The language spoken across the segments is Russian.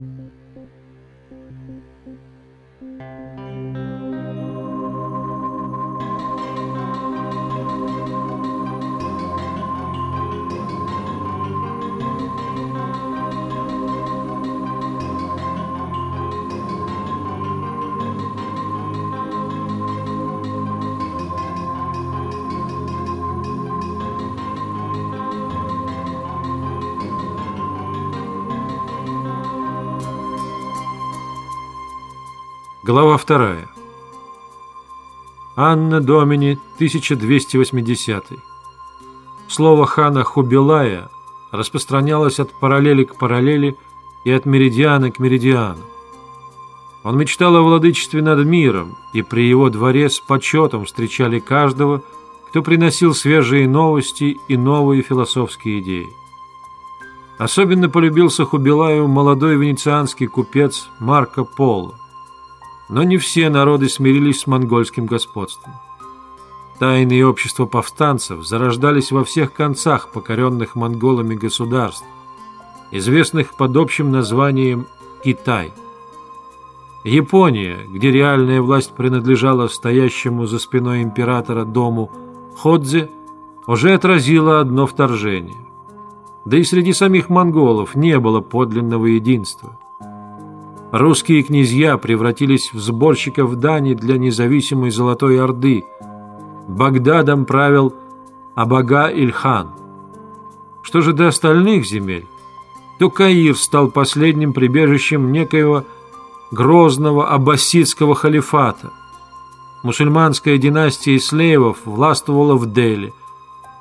Thank mm -hmm. you. Глава вторая. Анна Домини, 1280. Слово хана Хубилая распространялось от параллели к параллели и от меридиана к меридиану. Он мечтал о владычестве над миром, и при его дворе с почетом встречали каждого, кто приносил свежие новости и новые философские идеи. Особенно полюбился Хубилаю молодой венецианский купец Марко Поло. Но не все народы смирились с монгольским господством. Тайные общества повстанцев зарождались во всех концах покоренных монголами государств, известных под общим названием Китай. Япония, где реальная власть принадлежала стоящему за спиной императора дому Ходзе, уже отразила одно вторжение. Да и среди самих монголов не было подлинного единства – Русские князья превратились в сборщиков дани для независимой Золотой Орды. Багдадом правил Абага-Ильхан. Что же до остальных земель, то Каир стал последним прибежищем некоего грозного аббасидского халифата. Мусульманская династия Ислеевов властвовала в Дели.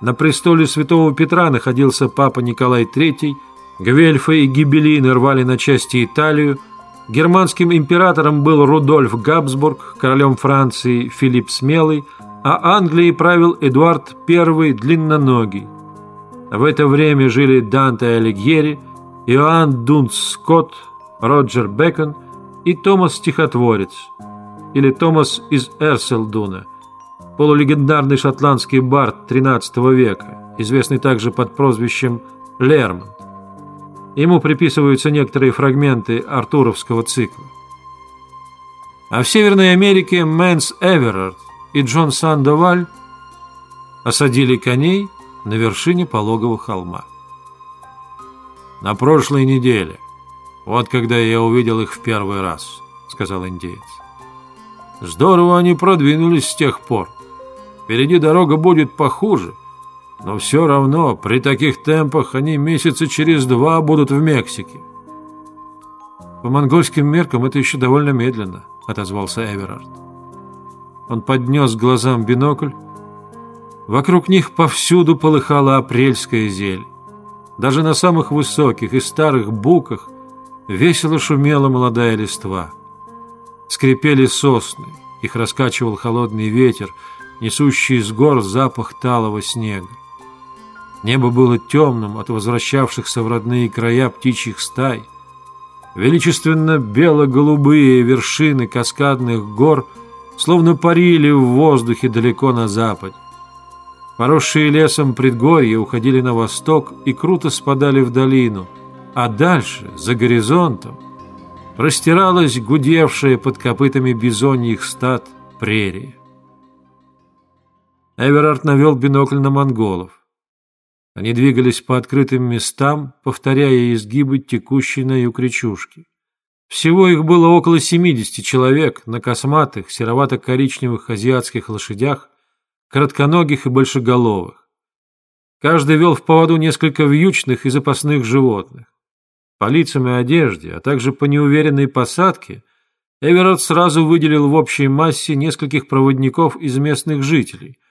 На престоле святого Петра находился папа Николай III, Гвельфы и Гибелины рвали на части Италию, Германским императором был Рудольф Габсбург, королем Франции Филипп Смелый, а Англией правил Эдуард I Длинноногий. В это время жили Данте Алигьери, Иоанн Дунс Скотт, Роджер Бекон и Томас Стихотворец, или Томас из Эрселдуна, полулегендарный шотландский бард XIII века, известный также под прозвищем Лермонт. Ему приписываются некоторые фрагменты артуровского цикла. А в Северной Америке Мэнс Эверард и Джон Сандоваль осадили коней на вершине пологого холма. «На прошлой неделе, вот когда я увидел их в первый раз», — сказал индеец. «Здорово они продвинулись с тех пор. Впереди дорога будет похуже». Но все равно, при таких темпах они месяца через два будут в Мексике. По монгольским меркам это еще довольно медленно, отозвался Эверард. Он поднес глазам бинокль. Вокруг них повсюду полыхала апрельская зель. Даже на самых высоких и старых буках весело шумела молодая листва. Скрипели сосны, их раскачивал холодный ветер, несущий с гор запах талого снега. Небо было темным от возвращавшихся в родные края птичьих стай. Величественно бело-голубые вершины каскадных гор словно парили в воздухе далеко на запад. Поросшие лесом предгорья уходили на восток и круто спадали в долину, а дальше, за горизонтом, простиралась гудевшая под копытами бизоньих стад прерия. Эверард навел бинокль на монголов. Они двигались по открытым местам, повторяя изгибы текущей на юг речушки. Всего их было около 70 человек на косматых, серовато-коричневых азиатских лошадях, коротконогих и большеголовых. Каждый вел в поводу несколько вьючных и запасных животных. По лицам и одежде, а также по неуверенной посадке, Эверард сразу выделил в общей массе нескольких проводников из местных жителей –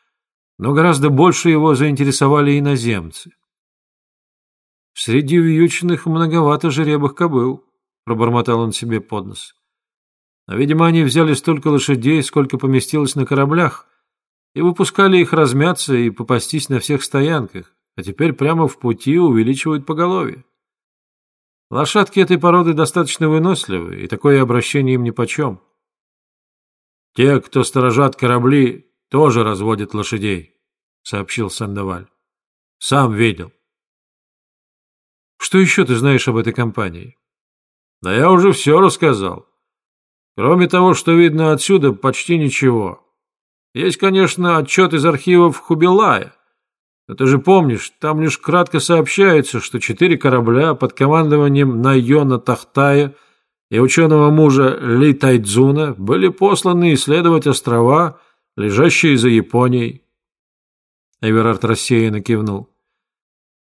но гораздо больше его заинтересовали иноземцы. «Среди вьючных многовато жеребых кобыл», — пробормотал он себе под нос. «А, видимо, они взяли столько лошадей, сколько поместилось на кораблях, и выпускали их размяться и попастись на всех стоянках, а теперь прямо в пути увеличивают поголовье. Лошадки этой породы достаточно выносливы, и такое обращение им нипочем. Те, кто сторожат корабли, тоже разводит лошадей, сообщил Сандаваль. Сам видел. Что еще ты знаешь об этой компании? Да я уже все рассказал. Кроме того, что видно отсюда, почти ничего. Есть, конечно, отчет из архивов Хубилая. Но ты же помнишь, там лишь кратко сообщается, что четыре корабля под командованием Найона Тахтая и ученого мужа Ли Тайдзуна были посланы исследовать острова, лежащие за Японией. Эверард рассеянно кивнул.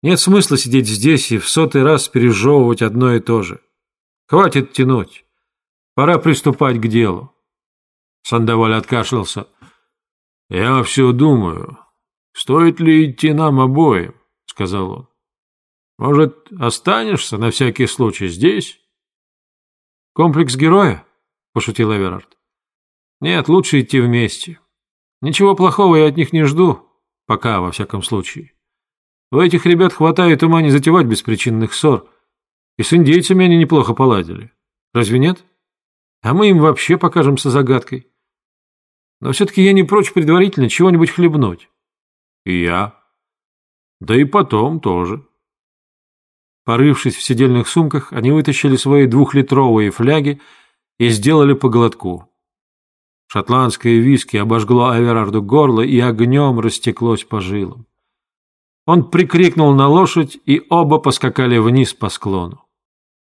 Нет смысла сидеть здесь и в сотый раз пережевывать одно и то же. Хватит тянуть. Пора приступать к делу. Сандаваль откашлялся. «Я все думаю, стоит ли идти нам обоим?» — сказал он. «Может, останешься на всякий случай здесь?» «Комплекс героя?» — пошутил Эверард. «Нет, лучше идти вместе. Ничего плохого я от них не жду, пока, во всяком случае. У этих ребят хватает ума не затевать беспричинных ссор, и с индейцами они неплохо поладили. Разве нет? А мы им вообще покажемся загадкой. Но все-таки я не прочь предварительно чего-нибудь хлебнуть. И я. Да и потом тоже. Порывшись в сидельных сумках, они вытащили свои двухлитровые фляги и сделали по глотку. Шотландское виски обожгло Аверарду горло и огнем растеклось по жилам. Он прикрикнул на лошадь, и оба поскакали вниз по склону.